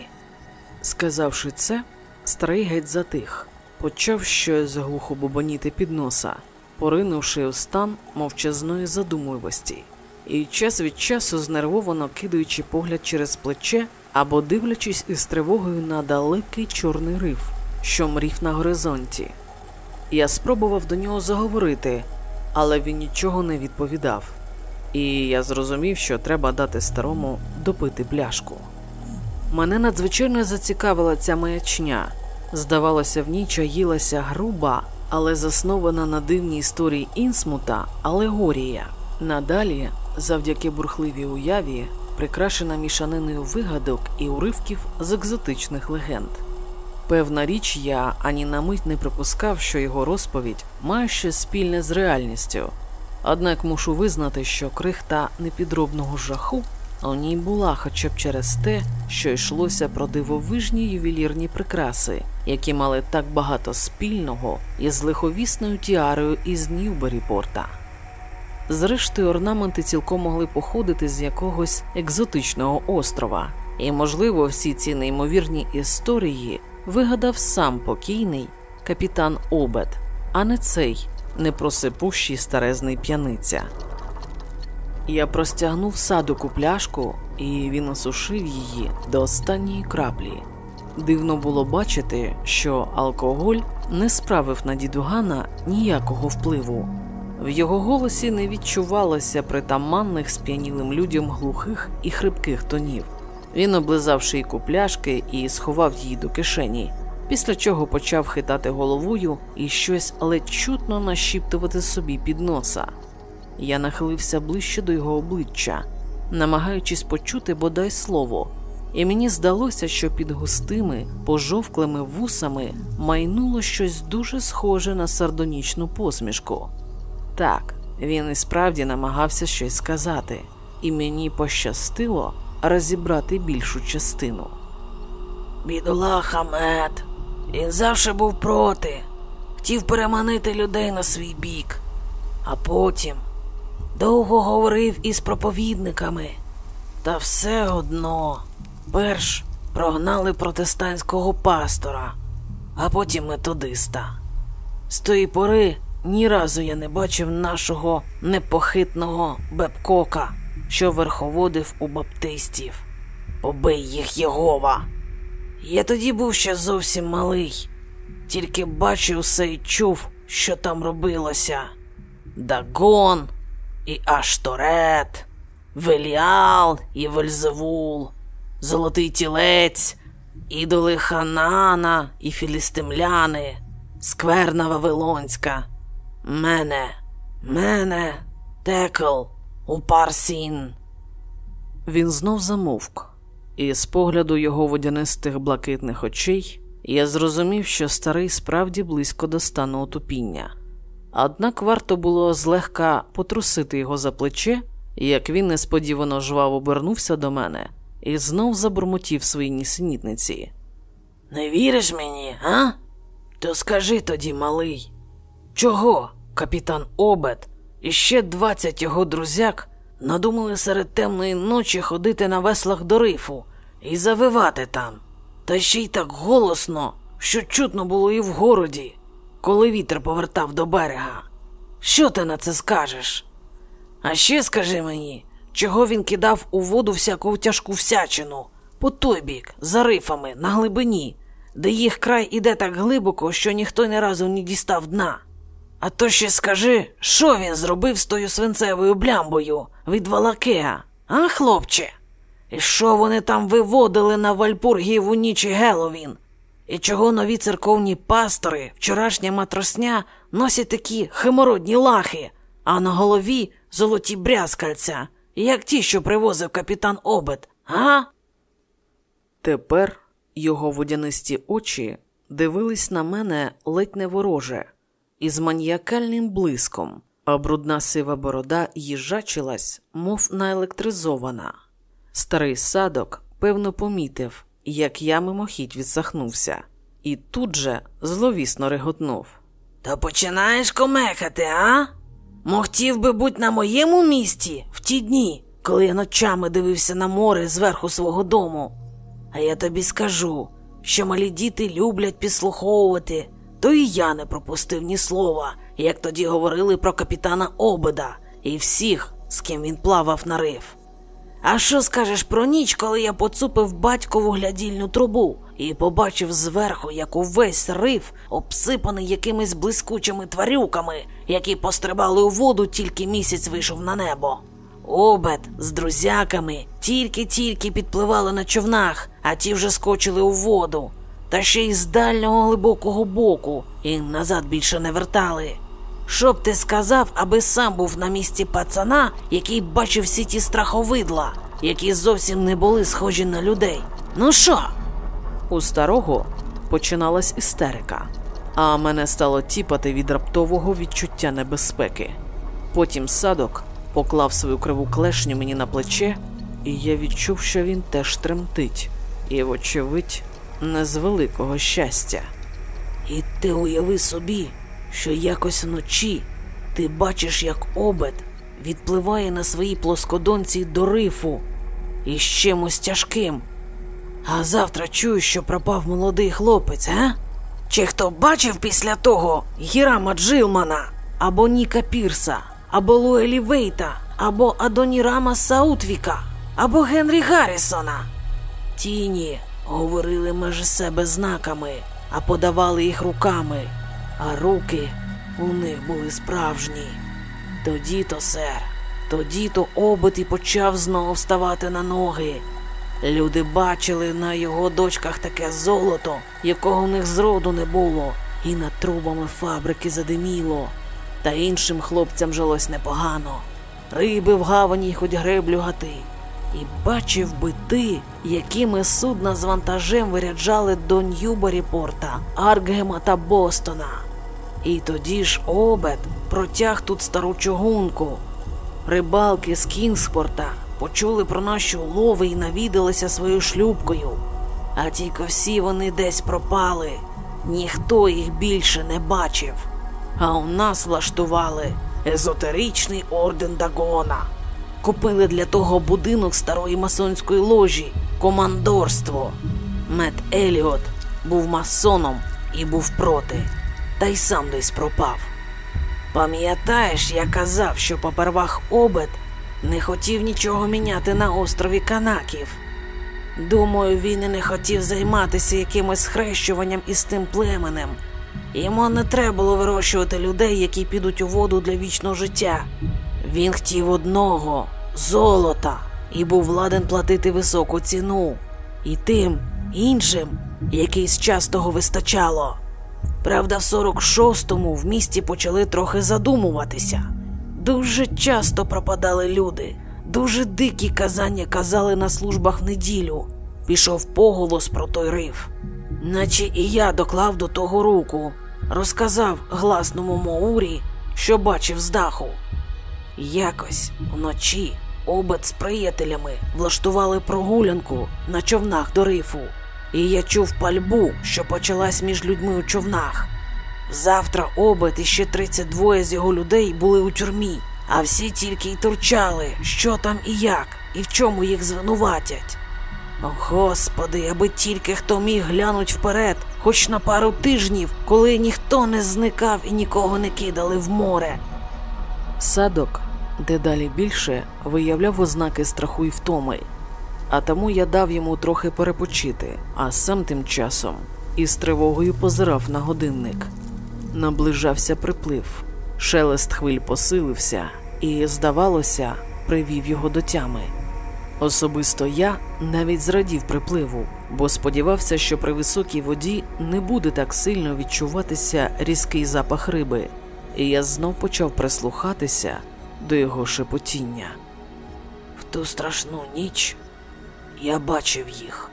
Сказавши це, старий геть затих, почав щось глухо бубоніти під носа, поринувши у стан мовчазної задумливості, і час від часу знервовано кидаючи погляд через плече або дивлячись із тривогою на далекий чорний риф, що мрів на горизонті. Я спробував до нього заговорити, але він нічого не відповідав, і я зрозумів, що треба дати старому допити пляшку. Мене надзвичайно зацікавила ця маячня. Здавалося, в ній чаїлася груба, але заснована на дивній історії інсмута алегорія. Надалі, завдяки бурхливій уяві, прикрашена мішаниною вигадок і уривків з екзотичних легенд. Певна річ, я ані на мить не припускав, що його розповідь має щось спільне з реальністю. Однак мушу визнати, що крихта непідробного жаху у ній була хоча б через те, що йшлося про дивовижні ювелірні прикраси, які мали так багато спільного із лиховісною тіарою із Ньюберіпорта. Зрештою, орнаменти цілком могли походити з якогось екзотичного острова, і, можливо, всі ці неймовірні історії вигадав сам покійний капітан Обед, а не цей непросипущий старезний п'яниця. Я простягнув садику пляшку, і він осушив її до останньої краплі. Дивно було бачити, що алкоголь не справив на дідугана ніякого впливу. В його голосі не відчувалося притаманних сп'янілим людям глухих і хрипких тонів. Він облизав шийку пляшки і сховав її до кишені, після чого почав хитати головою і щось ледь чутно нашіптувати собі під носа. Я нахилився ближче до його обличчя, намагаючись почути бодай слово, і мені здалося, що під густими, пожовклими вусами майнуло щось дуже схоже на сардонічну посмішку. Так, він і справді намагався щось сказати, і мені пощастило розібрати більшу частину. Бідолаха мед. Він завжди був проти, хотів переманити людей на свій бік, а потім довго говорив із проповідниками, та все одно перш прогнали протестантського пастора, а потім методиста. З тої пори ні разу я не бачив нашого непохитного Бебкока, що верховодив у баптистів. Побий їх Єгова. Я тоді був ще зовсім малий, тільки бачив все і чув, що там робилося. Дагон і Ашторет, Веліал і Вельзевул, Золотий тілець, ідоли Ханана і Філістимляни, Скверна Вавилонська, мене, мене, Текл, Упарсін. Він знов замовк, і з погляду його водянистих блакитних очей я зрозумів, що старий справді близько до стану отупіння. Однак варто було злегка потрусити його за плече, як він несподівано жваво обернувся до мене і знов забурмотів свої нісенітниці. Не віриш мені, а? То скажи тоді, малий, чого капітан Обет і ще двадцять його друзяк надумали серед темної ночі ходити на веслах до рифу і завивати там, та ще й так голосно, що чутно було і в городі, коли вітер повертав до берега. Що ти на це скажеш? А ще скажи мені, чого він кидав у воду всяку тяжку всячину, по той бік, за рифами, на глибині, де їх край іде так глибоко, що ніхто ні разу не дістав дна. А то ще скажи, що він зробив з тою свинцевою блямбою від Валакеа, а, хлопче? І що вони там виводили на Вальпургів у нічі Геловін? І чого нові церковні пастори, вчорашня матросня носять такі химородні лахи, а на голові золоті брязкальця, як ті, що привозив капітан Обет, а? Тепер його водянисті очі дивились на мене ледь не вороже, із маніакальним блиском, а брудна сива борода їжачилась, мов наелектризована. Старий садок, певно, помітив, як я мимохідь відсахнувся, і тут же зловісно реготнув. Та починаєш комехати, а? Могтів би бути на моєму місці в ті дні, коли я ночами дивився на море зверху свого дому. А я тобі скажу, що малі діти люблять підслуховувати, то і я не пропустив ні слова, як тоді говорили про капітана Обеда і всіх, з ким він плавав на риф. А що скажеш про ніч, коли я поцупив батькову глядільну трубу і побачив зверху, як увесь риф обсипаний якимись блискучими тварюками, які пострибали у воду, тільки місяць вийшов на небо. Обед з друзяками тільки-тільки підпливали на човнах, а ті вже скочили у воду, та ще й з дальнього глибокого боку і назад більше не вертали. Що б ти сказав, аби сам був на місці пацана, який бачив всі ті страховидла, які зовсім не були схожі на людей? Ну що? У старого починалась істерика, а мене стало тіпати від раптового відчуття небезпеки. Потім садок поклав свою криву клешню мені на плече, і я відчув, що він теж тремтить, і, вочевидь, не з великого щастя. І ти уяви собі, що якось вночі ти бачиш, як обед відпливає на своїй плоскодонці до рифу із чимось тяжким. А завтра чую, що пропав молодий хлопець, а? Чи хто бачив після того Гірама Джилмана, або Ніка Пірса, або Луелі Вейта, або Адонірама Саутвіка, або Генрі Гаррісона? Тіні говорили межі себе знаками, а подавали їх руками, а руки у них були справжні. Тоді то, сер, тоді то обид і почав знову вставати на ноги. Люди бачили на його дочках таке золото, якого в них зроду не було, і над трубами фабрики задиміло. Та іншим хлопцям жилось непогано. Риби в гавані хоч греблю гати. І бачив би ти, якими судна з вантажем виряджали до Ньюборі-порта, Аркгема та Бостона. І тоді ж обед протяг тут стару чугунку. Рибалки з Кінгспорта почули про наші улови і навідалися своєю шлюбкою. А тільки всі вони десь пропали, ніхто їх більше не бачив. А у нас влаштували езотеричний орден Дагона. Купили для того будинок старої масонської ложі, командорство. Мет Еліот був масоном і був проти, та й сам десь пропав. Пам'ятаєш, я казав, що попервах обед не хотів нічого міняти на острові Канаків. Думаю, він і не хотів займатися якимось схрещуванням із тим племенем. Йому не треба було вирощувати людей, які підуть у воду для вічного життя. Він хотів одного золота і був владен платити високу ціну. І тим іншим якийсь час того вистачало. Правда, в 46-му в місті почали трохи задумуватися. Дуже часто пропадали люди, дуже дикі казання казали на службах в неділю. Пішов поголос про той риф. Наче і я доклав до того руку, розказав гласному Моурі, що бачив з даху. Якось вночі обед з приятелями влаштували прогулянку на човнах до рифу, і я чув пальбу, що почалась між людьми у човнах. Завтра обед і ще 32 з його людей були у тюрмі, а всі тільки й турчали, що там і як, і в чому їх звинуватять. О, Господи, аби тільки хто міг глянуть вперед, хоч на пару тижнів, коли ніхто не зникав і нікого не кидали в море. Садок дедалі більше виявляв ознаки страху і втоми, а тому я дав йому трохи перепочити, а сам тим часом із тривогою позирав на годинник. Наближався приплив, шелест хвиль посилився і, здавалося, привів його до тями. Особисто я навіть зрадів припливу, бо сподівався, що при високій воді не буде так сильно відчуватися різкий запах риби, і я знов почав прислухатися до його шепотіння. В ту страшну ніч я бачив їх.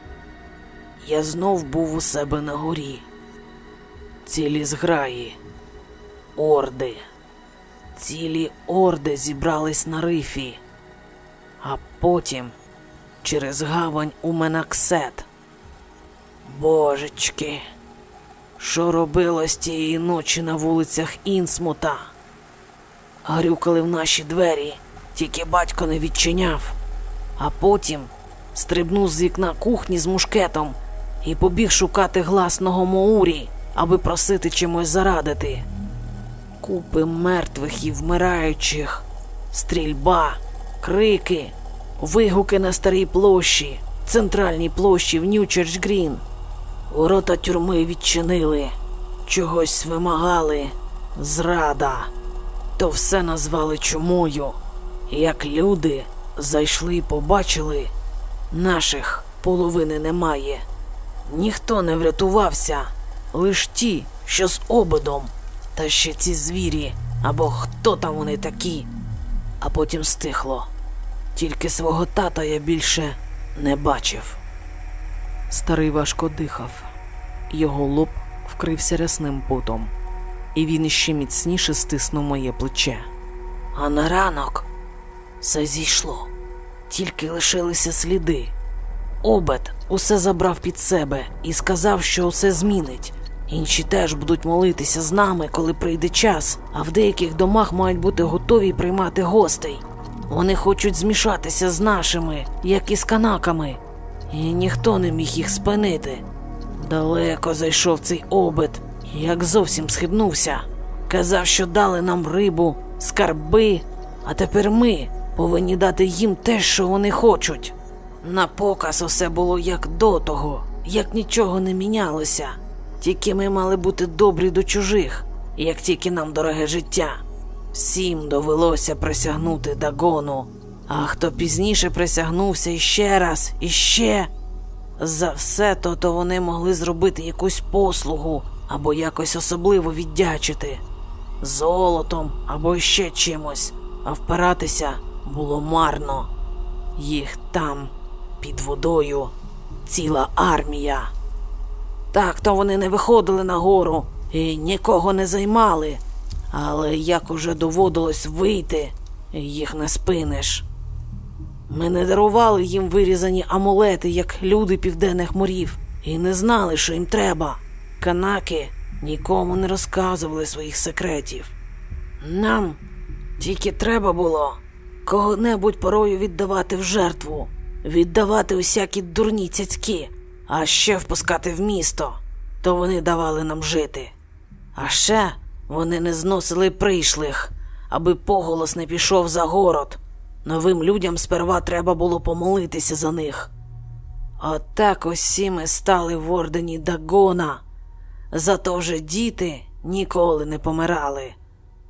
Я знов був у себе на горі. Цілі зграї, орди, цілі орди зібрались на рифі, а потім через гавань у Менаксет. Божечки, що робилось тієї ночі на вулицях Інсмута? Грюкали в наші двері, тільки батько не відчиняв, а потім стрибнув з вікна кухні з мушкетом і побіг шукати гласного Моурі, аби просити чимось зарадити. Купи мертвих і вмираючих, стрільба, крики, вигуки на старій площі, центральній площі в Нью-Черч Грін. Ворота тюрми відчинили, чогось вимагали, зрада. То все назвали чумою. Як люди зайшли і побачили, наших половини немає. Ніхто не врятувався, лиш ті, що з обидом, та ще ці звірі, або хто там вони такі. А потім стихло. Тільки свого тата я більше не бачив. Старий важко дихав, його лоб вкрився рясним потом, і він іще міцніше стиснув моє плече. А на ранок все зійшло, тільки лишилися сліди. Обед усе забрав під себе і сказав, що усе змінить. Інші теж будуть молитися з нами, коли прийде час, а в деяких домах мають бути готові приймати гостей. Вони хочуть змішатися з нашими, як і з канаками, і ніхто не міг їх спинити. Далеко зайшов цей обед, як зовсім схибнувся. Казав, що дали нам рибу, скарби, а тепер ми повинні дати їм те, що вони хочуть. На показ усе було як до того, як нічого не мінялося. Тільки ми мали бути добрі до чужих, як тільки нам дороге життя. Всім довелося присягнути Дагону, а хто пізніше присягнувся іще раз, іще. За все то, то вони могли зробити якусь послугу або якось особливо віддячити золотом або ще чимось, а впиратися було марно. Їх там, під водою, ціла армія. Так то вони не виходили на гору і нікого не займали, але як уже доводилось вийти, їх не спиниш. Ми не дарували їм вирізані амулети, як люди південних морів, і не знали, що їм треба. Канаки нікому не розказували своїх секретів. Нам тільки треба було кого-небудь порою віддавати в жертву, віддавати усякі дурні цяцьки, а ще впускати в місто, то вони давали нам жити. А ще вони не зносили прийшлих, аби поголос не пішов за город. Новим людям сперва треба було помолитися за них. Отак усі ми стали в ордені Дагона. Зато вже діти ніколи не помирали,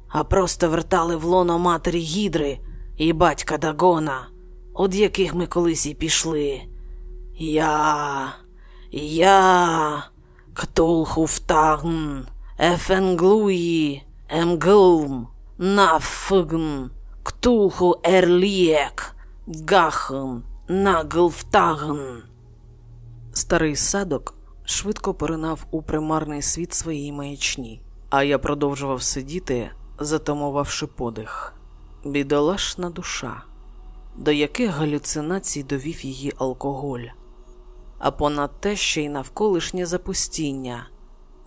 а просто вертали в лоно матері Гідри і батька Дагона, од яких ми колись і пішли. Я, я, Ктулхуфтагн, Ефенглуї, Емглм, Нафгн, Ктулху Ерлієк, Гахн, Наглфтагн. Старий садок швидко поринав у примарний світ своєї маячні, а я продовжував сидіти, затамувавши подих. Бідолашна душа. до яких галюцинацій довів її алкоголь, а понад те ще й навколишнє запустіння,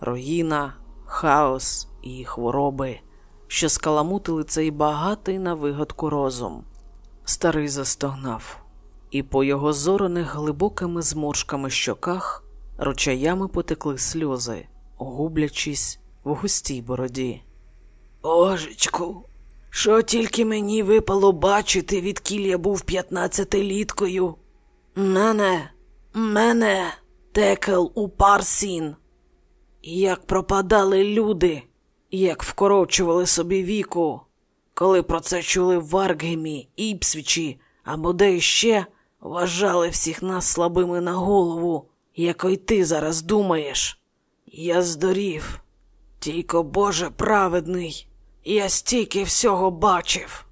руїна, хаос і хвороби, що скаламутили цей багатий на вигадку розум. Старий застогнав, і по його зорених глибокими зморшками щоках ручаями потекли сльози, гублячись в густій бороді. Божечку, що тільки мені випало бачити, відкіль я був п'ятнадцятиліткою. Мене, мене, текел у парсін. Як пропадали люди, як вкорочували собі віку, коли про це чули в Варгемі, Іпсвічі або де іще, вважали всіх нас слабими на голову, як й ти зараз думаєш. Я здорів, тільки Боже праведний. Я стільки всього бачив.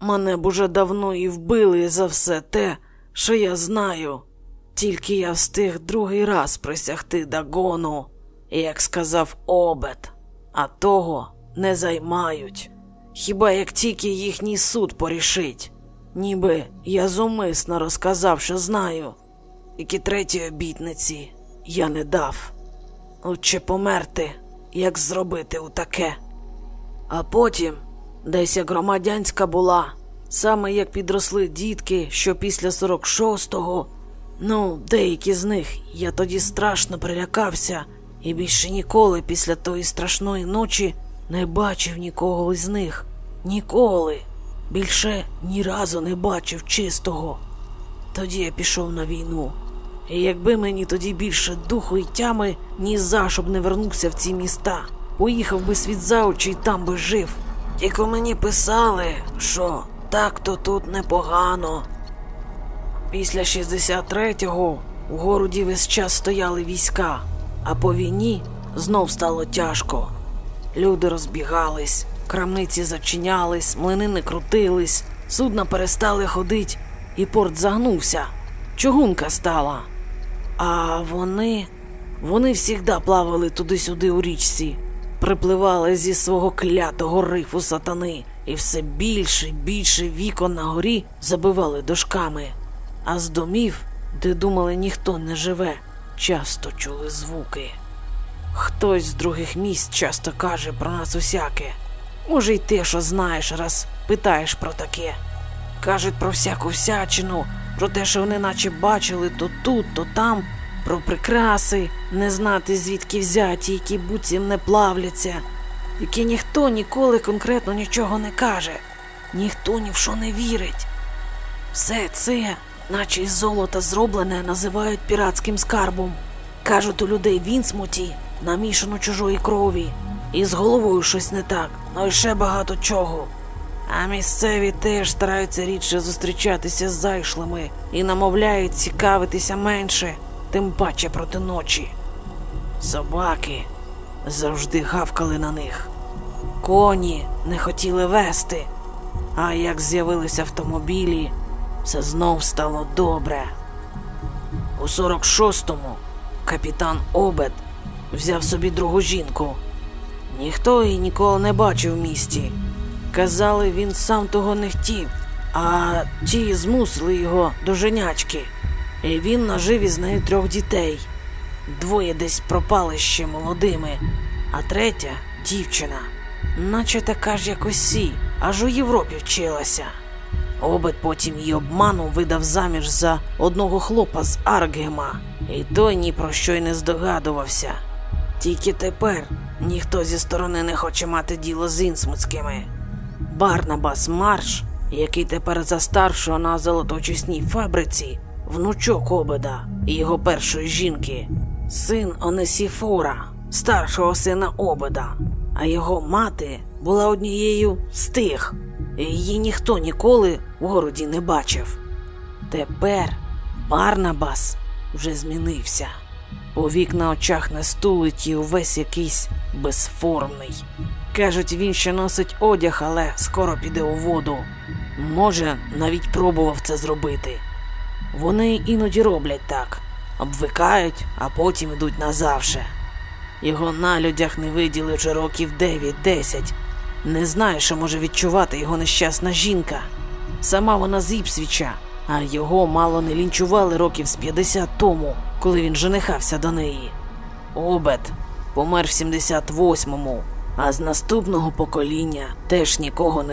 Мене б уже давно і вбили за все те, що я знаю. Тільки я встиг другий раз присягти Дагону, як сказав обет, а того не займають. Хіба як тільки їхній суд порішить, ніби я зумисно розказав, що знаю, які треті обітниці я не дав. Лучше померти, як зробити у таке. А потім, десь як громадянська була, саме як підросли дітки, що після 46-го, ну, деякі з них я тоді страшно прилякався і більше ніколи після тої страшної ночі не бачив нікого з них. Ніколи. Більше ні разу не бачив чистого. Тоді я пішов на війну. І якби мені тоді більше духу і тями, ні за щоб не вернувся в ці міста. Поїхав би світ за очі і там би жив. Тільки мені писали, що так-то тут непогано. Після 63-го в городі весь час стояли війська, а по війні знов стало тяжко. Люди розбігались, крамниці зачинялись, млинини крутились, судна перестали ходить, і порт загнувся. Чугунка стала. А вони, вони завжди плавали туди-сюди у річці припливали зі свого клятого рифу сатани, і все більше і більше вікон на горі забивали дошками, а з домів, де думали, ніхто не живе, часто чули звуки. Хтось з других місць часто каже про нас усяке. Може, й те, що знаєш, раз питаєш про таке. Кажуть про всяку всячину, про те, що вони наче бачили то тут, то там про прикраси, не знати звідки взяті, які буцім не плавляться, які ніхто ніколи конкретно нічого не каже, ніхто ні в що не вірить. Все це, наче із золота зроблене, називають піратським скарбом. Кажуть, у людей в Інсмуті намішано чужої крові, і з головою щось не так, ну ще багато чого. А місцеві теж стараються рідше зустрічатися з зайшлими і намовляють цікавитися менше тим паче проти ночі. Собаки завжди гавкали на них, коні не хотіли вести, а як з'явилися автомобілі, все знов стало добре. У 46-му капітан Обед взяв собі другу жінку. Ніхто її ніколи не бачив в місті. Казали, він сам того не хотів, а ті змусили його до женячки. І Він нажив із нею трьох дітей. Двоє десь пропали ще молодими, а третя дівчина, наче така ж, як усі, аж у Європі вчилася. Обет потім її обманом видав заміж за одного хлопа з Аргема, і той ні про що й не здогадувався. Тільки тепер ніхто зі сторони не хоче мати діло з інсмутськими. Барнабас Марш, який тепер за старшого на золоточисній фабриці внучок обеда і його першої жінки, син Онесіфора, старшого сина обеда, а його мати була однією з тих, і її ніхто ніколи в городі не бачив. Тепер Барнабас вже змінився. Повік на очах не стулить і увесь якийсь безформний. Кажуть, він ще носить одяг, але скоро піде у воду. Може, навіть пробував це зробити. Вони іноді роблять так, обвикають, а потім йдуть назавше. Його на людях не виділи вже років 9-10. Не знаю, що може відчувати його нещасна жінка. Сама вона з Іпсвіча, а його мало не лінчували років з 50 тому, коли він женихався до неї. Обет помер в 78-му, а з наступного покоління теж нікого не